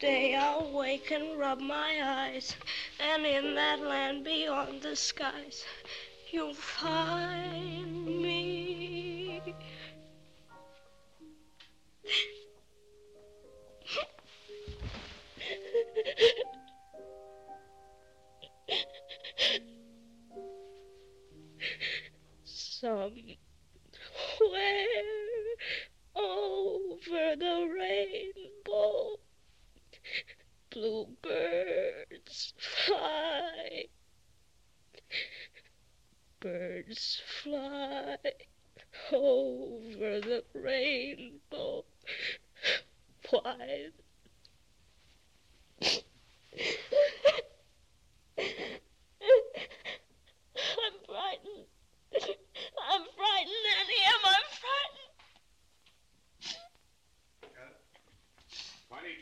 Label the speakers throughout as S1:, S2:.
S1: they and rub my eyes. And in that land beyond the skies, you'll find me. Somewhere over the rainbow, bluebirds fly. Birds fly over the rainbow. Why?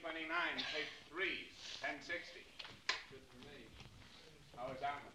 S2: 2029, take three, 1060.
S3: Good for me.
S2: How is that?